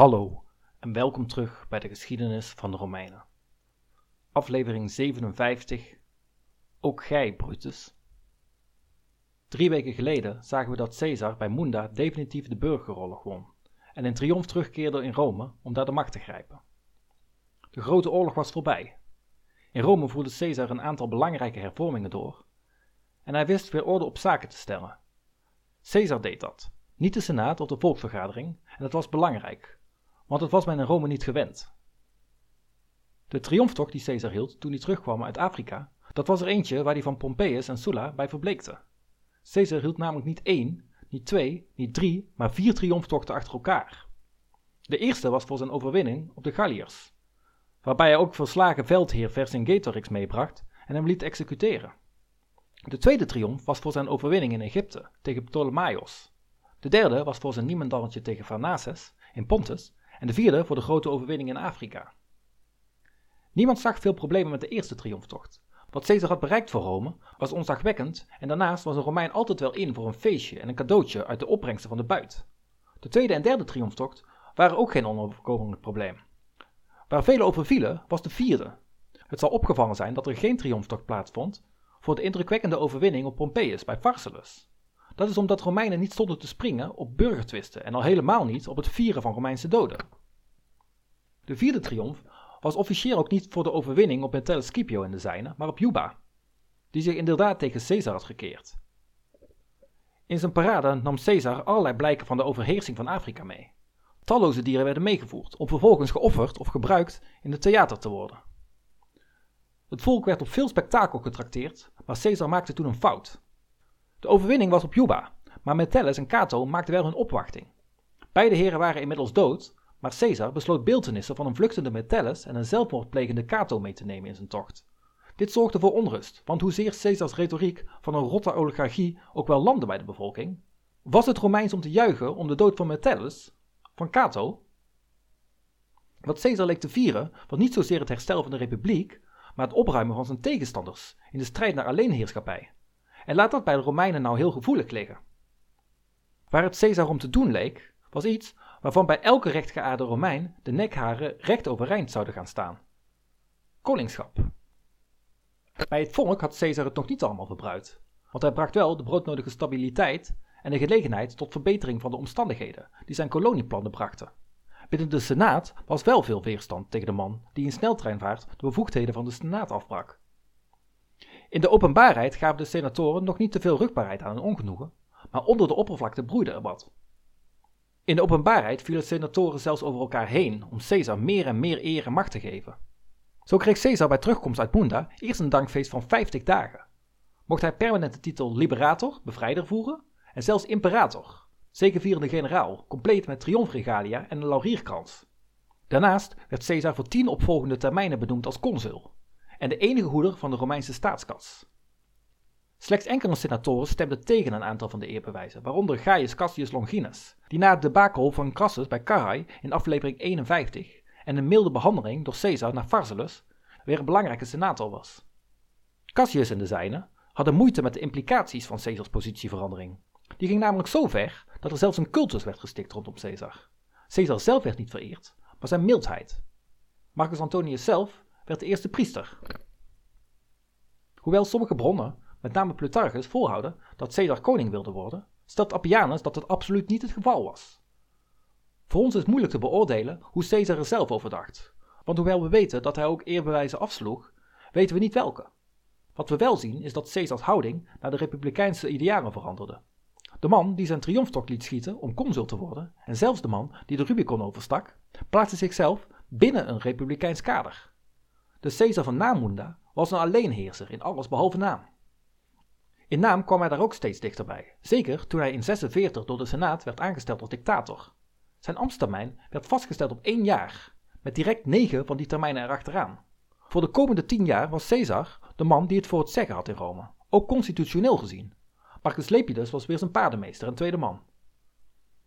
Hallo en welkom terug bij de geschiedenis van de Romeinen. Aflevering 57. Ook gij, Brutus. Drie weken geleden zagen we dat Caesar bij Munda definitief de burgeroorlog won en in triomf terugkeerde in Rome om daar de macht te grijpen. De grote oorlog was voorbij. In Rome voerde Caesar een aantal belangrijke hervormingen door en hij wist weer orde op zaken te stellen. Caesar deed dat, niet de Senaat of de volksvergadering, en dat was belangrijk, want het was men in Rome niet gewend. De triomftocht die Caesar hield toen hij terugkwam uit Afrika, dat was er eentje waar hij van Pompeius en Sulla bij verbleekte. Caesar hield namelijk niet één, niet twee, niet drie, maar vier triomftochten achter elkaar. De eerste was voor zijn overwinning op de Galliërs, waarbij hij ook verslagen veldheer Vercingetorix meebracht en hem liet executeren. De tweede triomf was voor zijn overwinning in Egypte tegen Ptolemaios. De derde was voor zijn niemendalletje tegen Pharnaces in Pontus en de vierde voor de grote overwinning in Afrika. Niemand zag veel problemen met de eerste triomftocht. Wat Caesar had bereikt voor Rome was onzagwekkend en daarnaast was een Romein altijd wel in voor een feestje en een cadeautje uit de opbrengsten van de buit. De tweede en derde triomftocht waren ook geen onoverkomelijk probleem. Waar velen over vielen was de vierde. Het zal opgevallen zijn dat er geen triomftocht plaatsvond voor de indrukwekkende overwinning op Pompeius bij Pharsalus. Dat is omdat Romeinen niet stonden te springen op burgertwisten en al helemaal niet op het vieren van Romeinse doden. De vierde triomf was officieel ook niet voor de overwinning op Metellus Scipio en de zijne, maar op Juba, die zich inderdaad tegen Caesar had gekeerd. In zijn parade nam Caesar allerlei blijken van de overheersing van Afrika mee. Talloze dieren werden meegevoerd, om vervolgens geofferd of gebruikt in het theater te worden. Het volk werd op veel spektakel getrakteerd, maar Caesar maakte toen een fout. De overwinning was op Juba, maar Metellus en Cato maakten wel hun opwachting. Beide heren waren inmiddels dood, maar Caesar besloot beeltenissen van een vluchtende Metellus en een zelfmoordplegende Cato mee te nemen in zijn tocht. Dit zorgde voor onrust, want hoezeer Caesars retoriek van een rotte oligarchie ook wel landde bij de bevolking, was het Romeins om te juichen om de dood van Metellus, van Cato? Wat Caesar leek te vieren was niet zozeer het herstel van de republiek, maar het opruimen van zijn tegenstanders in de strijd naar alleenheerschappij. En laat dat bij de Romeinen nou heel gevoelig liggen. Waar het Caesar om te doen leek, was iets waarvan bij elke rechtgeaarde Romein de nekharen recht overeind zouden gaan staan. Koningschap. Bij het volk had Caesar het nog niet allemaal verbruikt, want hij bracht wel de broodnodige stabiliteit en de gelegenheid tot verbetering van de omstandigheden die zijn kolonieplannen brachten. Binnen de Senaat was wel veel weerstand tegen de man die in sneltreinvaart de bevoegdheden van de Senaat afbrak. In de openbaarheid gaven de senatoren nog niet te veel rugbaarheid aan hun ongenoegen, maar onder de oppervlakte broeide er wat. In de openbaarheid vielen senatoren zelfs over elkaar heen om Caesar meer en meer eer en macht te geven. Zo kreeg Caesar bij terugkomst uit Munda eerst een dankfeest van 50 dagen. Mocht hij permanent de titel liberator, bevrijder voeren, en zelfs imperator, zegevierende generaal, compleet met triomfregalia en een laurierkrans. Daarnaast werd Caesar voor tien opvolgende termijnen benoemd als consul en de enige hoeder van de Romeinse staatskas. Slechts enkele senatoren stemden tegen een aantal van de eerbewijzen, waaronder Gaius Cassius Longinus, die na het debakel van Crassus bij Carrae in aflevering 51 en een milde behandeling door Caesar naar Pharsalus weer een belangrijke senator was. Cassius en de zijnen hadden moeite met de implicaties van Caesars positieverandering. Die ging namelijk zo ver dat er zelfs een cultus werd gestikt rondom Caesar. Caesar zelf werd niet vereerd, maar zijn mildheid. Marcus Antonius zelf werd de eerste priester. Hoewel sommige bronnen, met name Plutarchus, volhouden dat Caesar koning wilde worden, stelt Appianus dat het absoluut niet het geval was. Voor ons is moeilijk te beoordelen hoe Caesar er zelf over dacht, want hoewel we weten dat hij ook eerbewijzen afsloeg, weten we niet welke. Wat we wel zien is dat Caesars houding naar de republikeinse idealen veranderde. De man die zijn triomftocht liet schieten om consul te worden, en zelfs de man die de Rubicon overstak, plaatste zichzelf binnen een republikeins kader. De Caesar van Namunda was een alleenheerser in alles behalve naam. In naam kwam hij daar ook steeds dichterbij, zeker toen hij in 46 door de Senaat werd aangesteld als dictator. Zijn ambtstermijn werd vastgesteld op één jaar, met direct negen van die termijnen erachteraan. Voor de komende tien jaar was Caesar de man die het voor het zeggen had in Rome, ook constitutioneel gezien. Marcus Lepidus was weer zijn paardenmeester en tweede man.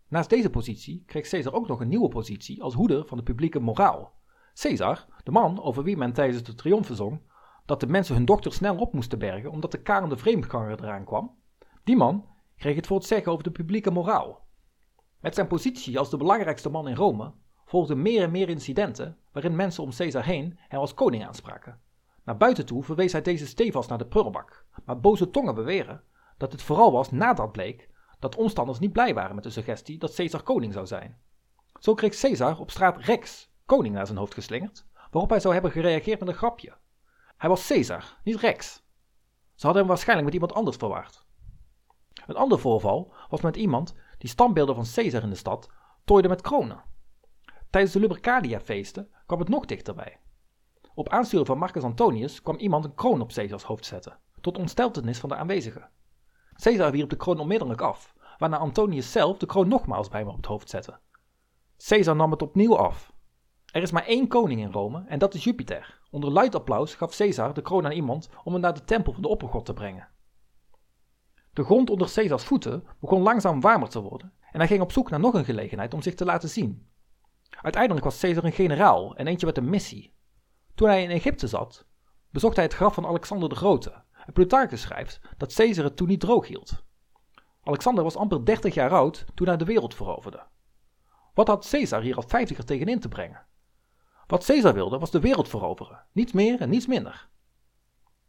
Naast deze positie kreeg Caesar ook nog een nieuwe positie als hoeder van de publieke moraal. Caesar, de man over wie men tijdens de triomfen zong dat de mensen hun dochter snel op moesten bergen omdat de karende vreemdganger eraan kwam, die man kreeg het voor het zeggen over de publieke moraal. Met zijn positie als de belangrijkste man in Rome volgden meer en meer incidenten waarin mensen om Caesar heen hem als koning aanspraken. Naar buiten toe verwees hij deze stevast naar de prullenbak, maar boze tongen beweren dat het vooral was nadat bleek dat omstanders niet blij waren met de suggestie dat Caesar koning zou zijn. Zo kreeg Caesar op straat Rex, koning, naar zijn hoofd geslingerd, waarop hij zou hebben gereageerd met een grapje. Hij was Caesar, niet Rex. Ze hadden hem waarschijnlijk met iemand anders verwaard. Een ander voorval was met iemand die standbeelden van Caesar in de stad tooide met kronen. Tijdens de Lupercalia-feesten kwam het nog dichterbij. Op aansturen van Marcus Antonius kwam iemand een kroon op Caesars hoofd zetten, tot ontsteltenis van de aanwezigen. Caesar wierp de kroon onmiddellijk af, waarna Antonius zelf de kroon nogmaals bij hem op het hoofd zette. Caesar nam het opnieuw af. Er is maar één koning in Rome en dat is Jupiter. Onder luid applaus gaf Caesar de kroon aan iemand om hem naar de tempel van de oppergod te brengen. De grond onder Caesars voeten begon langzaam warmer te worden en hij ging op zoek naar nog een gelegenheid om zich te laten zien. Uiteindelijk was Caesar een generaal en eentje met een missie. Toen hij in Egypte zat, bezocht hij het graf van Alexander de Grote en Plutarchus schrijft dat Caesar het toen niet droog hield. Alexander was amper 30 jaar oud toen hij de wereld veroverde. Wat had Caesar hier als vijftiger tegenin te brengen? Wat Caesar wilde was de wereld veroveren, niets meer en niets minder.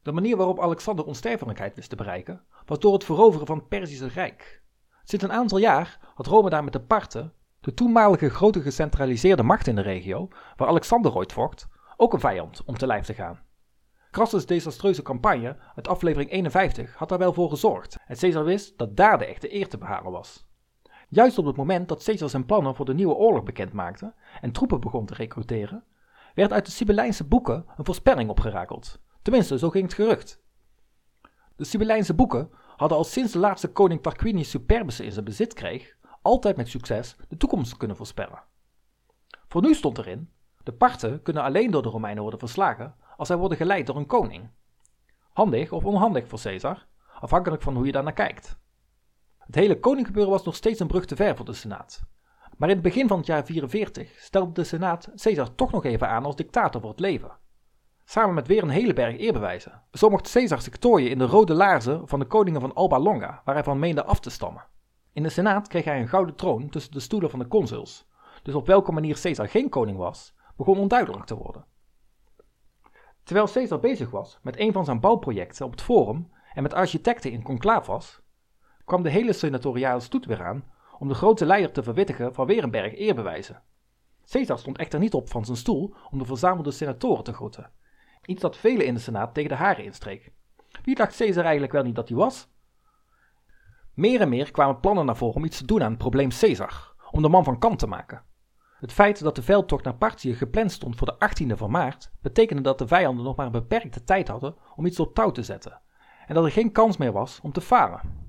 De manier waarop Alexander onsterfelijkheid wist te bereiken, was door het veroveren van het Perzische Rijk. Sinds een aantal jaar had Rome daar met de Parten, de toenmalige grote gecentraliseerde macht in de regio, waar Alexander ooit vocht, ook een vijand om te lijf te gaan. Crassus' desastreuze campagne uit aflevering 51 had daar wel voor gezorgd en Caesar wist dat daar de echte eer te behalen was. Juist op het moment dat Caesar zijn plannen voor de nieuwe oorlog bekend maakte en troepen begon te recruteren, werd uit de Sibyllijnse boeken een voorspelling opgerakeld. Tenminste, zo ging het gerucht. De Sibyllijnse boeken hadden al sinds de laatste koning Tarquinius Superbus in zijn bezit kreeg, altijd met succes de toekomst kunnen voorspellen. Voor nu stond erin: de Parten kunnen alleen door de Romeinen worden verslagen als zij worden geleid door een koning. Handig of onhandig voor Caesar, afhankelijk van hoe je daar naar kijkt. Het hele koninggebeuren was nog steeds een brug te ver voor de Senaat. Maar in het begin van het jaar 44 stelde de Senaat Caesar toch nog even aan als dictator voor het leven. Samen met weer een hele berg eerbewijzen. Zo mocht Caesar zich tooien in de rode laarzen van de koningen van Alba Longa, waar hij van meende af te stammen. In de Senaat kreeg hij een gouden troon tussen de stoelen van de consuls. Dus op welke manier Caesar geen koning was, begon onduidelijk te worden. Terwijl Caesar bezig was met een van zijn bouwprojecten op het Forum en met architecten in conclave was, kwam de hele senatoriale stoet weer aan om de grote leider te verwittigen van weer een berg eerbewijzen. Caesar stond echter niet op van zijn stoel om de verzamelde senatoren te groeten, iets dat velen in de Senaat tegen de haren instreek. Wie dacht Caesar eigenlijk wel niet dat hij was? Meer en meer kwamen plannen naar voren om iets te doen aan het probleem Caesar, om de man van kant te maken. Het feit dat de veldtocht naar Partië gepland stond voor de 18e van maart, betekende dat de vijanden nog maar een beperkte tijd hadden om iets op touw te zetten, en dat er geen kans meer was om te falen.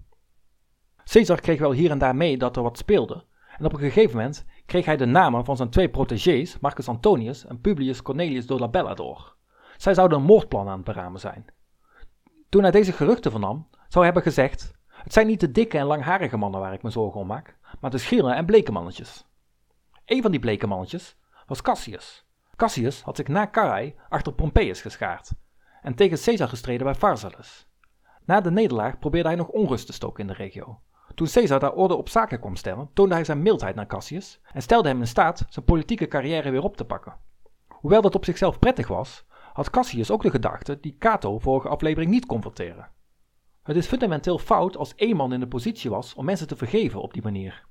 Caesar kreeg wel hier en daar mee dat er wat speelde, en op een gegeven moment kreeg hij de namen van zijn twee protégés, Marcus Antonius en Publius Cornelius Dolabella, door. Zij zouden een moordplan aan het beramen zijn. Toen hij deze geruchten vernam, zou hij hebben gezegd: Het zijn niet de dikke en langharige mannen waar ik me zorgen om maak, maar de schille en bleke mannetjes. Een van die bleke mannetjes was Cassius. Cassius had zich na Carrae achter Pompeius geschaard en tegen Caesar gestreden bij Pharsalus. Na de nederlaag probeerde hij nog onrust te stoken in de regio. Toen Caesar daar orde op zaken kwam stellen, toonde hij zijn mildheid naar Cassius en stelde hem in staat zijn politieke carrière weer op te pakken. Hoewel dat op zichzelf prettig was, had Cassius ook de gedachte die Cato vorige aflevering niet kon verteren. Het is fundamenteel fout als één man in de positie was om mensen te vergeven op die manier.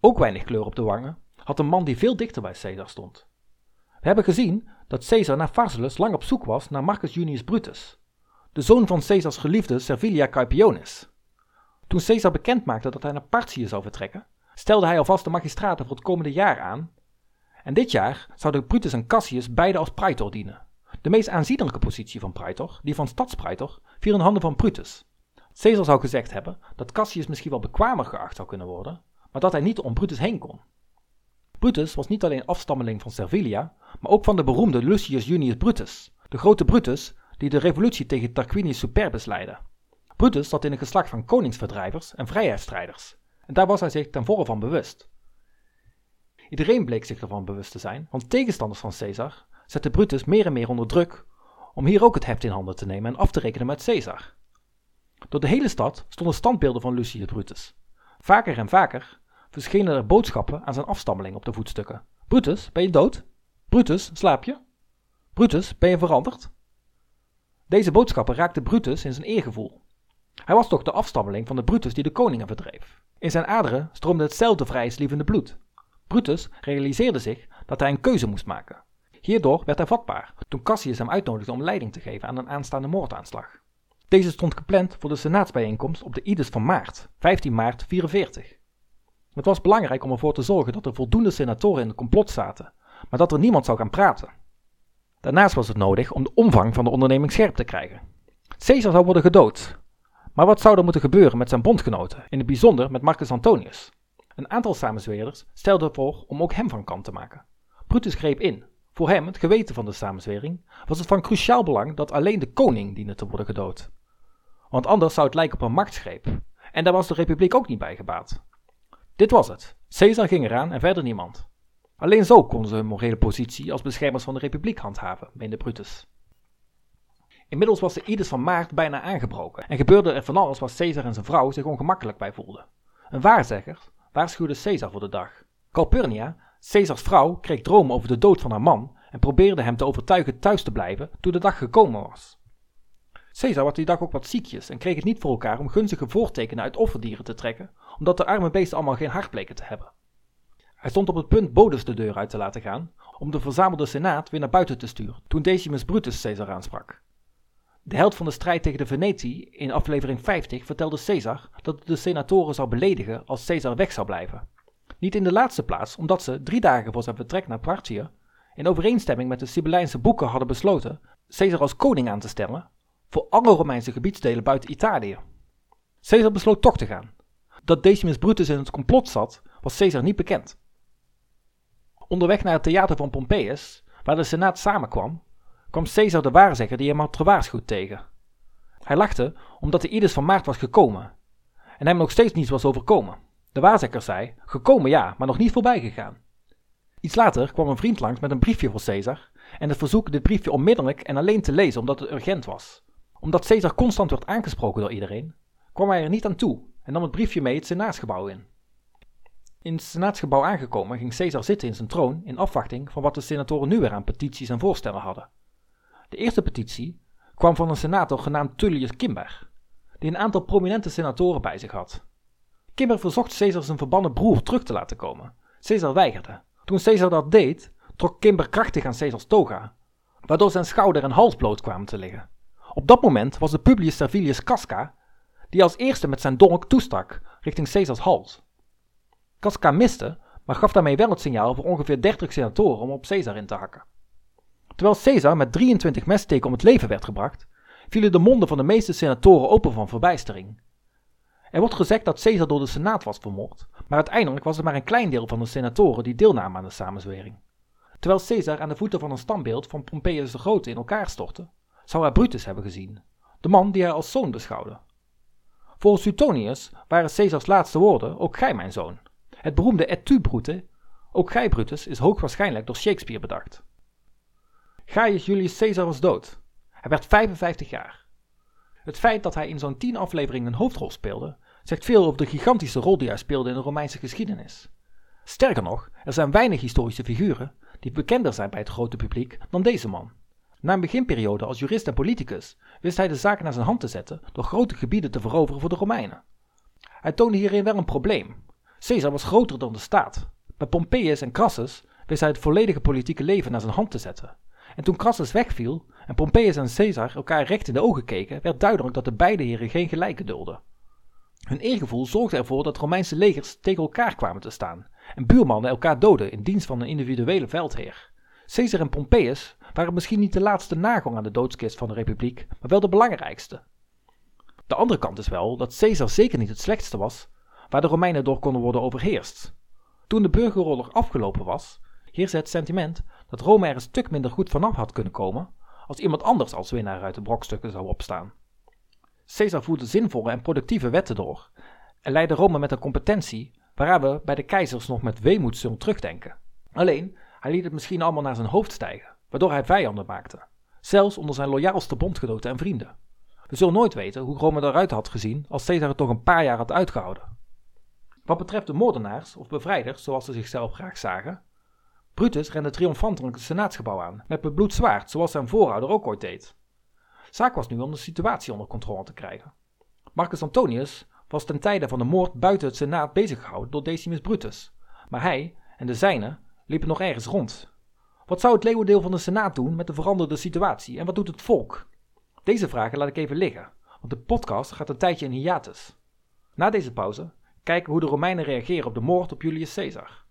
Ook weinig kleur op de wangen had een man die veel dichter bij Caesar stond. We hebben gezien dat Caesar na Pharsalus lang op zoek was naar Marcus Junius Brutus, de zoon van Caesars geliefde Servilia Caepionis. Toen Caesar bekend maakte dat hij naar Partië zou vertrekken, stelde hij alvast de magistraten voor het komende jaar aan. En dit jaar zouden Brutus en Cassius beide als praetor dienen. De meest aanzienlijke positie van praetor, die van stadspraetor, viel in handen van Brutus. Caesar zou gezegd hebben dat Cassius misschien wel bekwamer geacht zou kunnen worden, maar dat hij niet om Brutus heen kon. Brutus was niet alleen afstammeling van Servilia, maar ook van de beroemde Lucius Junius Brutus, de grote Brutus die de revolutie tegen Tarquinius Superbus leidde. Brutus zat in een geslacht van koningsverdrijvers en vrijheidsstrijders, en daar was hij zich ten volle van bewust. Iedereen bleek zich ervan bewust te zijn, want tegenstanders van Caesar zetten Brutus meer en meer onder druk om hier ook het heft in handen te nemen en af te rekenen met Caesar. Door de hele stad stonden standbeelden van Lucius Brutus. Vaker en vaker verschenen er boodschappen aan zijn afstammeling op de voetstukken. Brutus, ben je dood? Brutus, slaap je? Brutus, ben je veranderd? Deze boodschappen raakten Brutus in zijn eergevoel. Hij was toch de afstammeling van de Brutus die de koningen verdreef. In zijn aderen stroomde hetzelfde vrijheidslievende bloed. Brutus realiseerde zich dat hij een keuze moest maken. Hierdoor werd hij vatbaar toen Cassius hem uitnodigde om leiding te geven aan een aanstaande moordaanslag. Deze stond gepland voor de senaatsbijeenkomst op de Ides van maart, 15 maart 44. Het was belangrijk om ervoor te zorgen dat er voldoende senatoren in het complot zaten, maar dat er niemand zou gaan praten. Daarnaast was het nodig om de omvang van de onderneming scherp te krijgen. Caesar zou worden gedood. Maar wat zou er moeten gebeuren met zijn bondgenoten, in het bijzonder met Marcus Antonius? Een aantal samenzweerders stelde voor om ook hem van kant te maken. Brutus greep in. Voor hem, het geweten van de samenzwering, was het van cruciaal belang dat alleen de koning diende te worden gedood. Want anders zou het lijken op een machtsgreep. En daar was de republiek ook niet bij gebaat. Dit was het. Caesar ging eraan en verder niemand. Alleen zo konden ze hun morele positie als beschermers van de republiek handhaven, meende Brutus. Inmiddels was de Ides van maart bijna aangebroken en gebeurde er van alles waar Caesar en zijn vrouw zich ongemakkelijk bij voelden. Een waarzegger waarschuwde Caesar voor de dag. Calpurnia, Caesars vrouw, kreeg dromen over de dood van haar man en probeerde hem te overtuigen thuis te blijven toen de dag gekomen was. Caesar was die dag ook wat ziekjes en kreeg het niet voor elkaar om gunstige voortekenen uit offerdieren te trekken, omdat de arme beesten allemaal geen hart bleken te hebben. Hij stond op het punt Bodus de deur uit te laten gaan, om de verzamelde senaat weer naar buiten te sturen, toen Decimus Brutus Caesar aansprak. De held van de strijd tegen de Veneti in aflevering 50 vertelde Caesar dat het de senatoren zou beledigen als Caesar weg zou blijven. Niet in de laatste plaats omdat ze, drie dagen voor zijn vertrek naar Partië, in overeenstemming met de Sibyllijnse boeken hadden besloten Caesar als koning aan te stellen voor alle Romeinse gebiedsdelen buiten Italië. Caesar besloot toch te gaan. Dat Decimus Brutus in het complot zat, was Caesar niet bekend. Onderweg naar het theater van Pompeius, waar de senaat samenkwam, kwam Caesar de waarzegger die hem had gewaarschuwd tegen. Hij lachte omdat de Ides van Maart was gekomen en hem nog steeds niets was overkomen. De waarzegger zei: Gekomen ja, maar nog niet voorbij gegaan. Iets later kwam een vriend langs met een briefje voor Caesar en het verzoek dit briefje onmiddellijk en alleen te lezen omdat het urgent was. Omdat Caesar constant werd aangesproken door iedereen, kwam hij er niet aan toe en nam het briefje mee het senaatsgebouw in. In het senaatsgebouw aangekomen ging Caesar zitten in zijn troon in afwachting van wat de senatoren nu weer aan petities en voorstellen hadden. De eerste petitie kwam van een senator genaamd Tullius Kimber, die een aantal prominente senatoren bij zich had. Kimber verzocht Caesar zijn verbannen broer terug te laten komen. Caesar weigerde. Toen Caesar dat deed, trok Kimber krachtig aan Caesars toga, waardoor zijn schouder en hals bloot kwamen te liggen. Op dat moment was het Publius Servilius Casca, die als eerste met zijn dolk toestak richting Caesars hals. Casca miste, maar gaf daarmee wel het signaal voor ongeveer 30 senatoren om op Caesar in te hakken. Terwijl Caesar met 23 messteken om het leven werd gebracht, vielen de monden van de meeste senatoren open van verbijstering. Er wordt gezegd dat Caesar door de Senaat was vermoord, maar uiteindelijk was het maar een klein deel van de senatoren die deelnamen aan de samenzwering. Terwijl Caesar aan de voeten van een standbeeld van Pompeius de Grote in elkaar stortte, zou hij Brutus hebben gezien, de man die hij als zoon beschouwde. Volgens Suetonius waren Caesars laatste woorden: Ook gij, mijn zoon. Het beroemde Et tu, Brute, ook gij, Brutus, is hoogwaarschijnlijk door Shakespeare bedacht. Gaius Julius Caesar was dood. Hij werd 55 jaar. Het feit dat hij in zo'n 10 afleveringen een hoofdrol speelde, zegt veel over de gigantische rol die hij speelde in de Romeinse geschiedenis. Sterker nog, er zijn weinig historische figuren die bekender zijn bij het grote publiek dan deze man. Na een beginperiode als jurist en politicus wist hij de zaken naar zijn hand te zetten door grote gebieden te veroveren voor de Romeinen. Hij toonde hierin wel een probleem. Caesar was groter dan de staat. Bij Pompeius en Crassus wist hij het volledige politieke leven naar zijn hand te zetten. En toen Crassus wegviel en Pompeius en Caesar elkaar recht in de ogen keken, werd duidelijk dat de beide heren geen gelijke dulden. Hun eergevoel zorgde ervoor dat Romeinse legers tegen elkaar kwamen te staan en buurmannen elkaar doden in dienst van een individuele veldheer. Caesar en Pompeius waren misschien niet de laatste nagel aan de doodskist van de republiek, maar wel de belangrijkste. De andere kant is wel dat Caesar zeker niet het slechtste was waar de Romeinen door konden worden overheerst. Toen de burgeroorlog afgelopen was, heerste het sentiment dat Rome er een stuk minder goed vanaf had kunnen komen als iemand anders als winnaar uit de brokstukken zou opstaan. Caesar voerde zinvolle en productieve wetten door en leidde Rome met een competentie waaraan we bij de keizers nog met weemoed zullen terugdenken. Alleen, hij liet het misschien allemaal naar zijn hoofd stijgen, waardoor hij vijanden maakte, zelfs onder zijn loyaalste bondgenoten en vrienden. We zullen nooit weten hoe Rome eruit had gezien als Caesar het nog een paar jaar had uitgehouden. Wat betreft de moordenaars of bevrijders, zoals ze zichzelf graag zagen, Brutus rende triomfantelijk het senaatsgebouw aan, met bebloed zwaard, zoals zijn voorouder ook ooit deed. Zaak was nu om de situatie onder controle te krijgen. Marcus Antonius was ten tijde van de moord buiten het senaat bezig gehouden door Decimus Brutus, maar hij en de zijnen liepen nog ergens rond. Wat zou het leeuwendeel van de senaat doen met de veranderde situatie en wat doet het volk? Deze vragen laat ik even liggen, want de podcast gaat een tijdje in hiatus. Na deze pauze kijken we hoe de Romeinen reageren op de moord op Julius Caesar.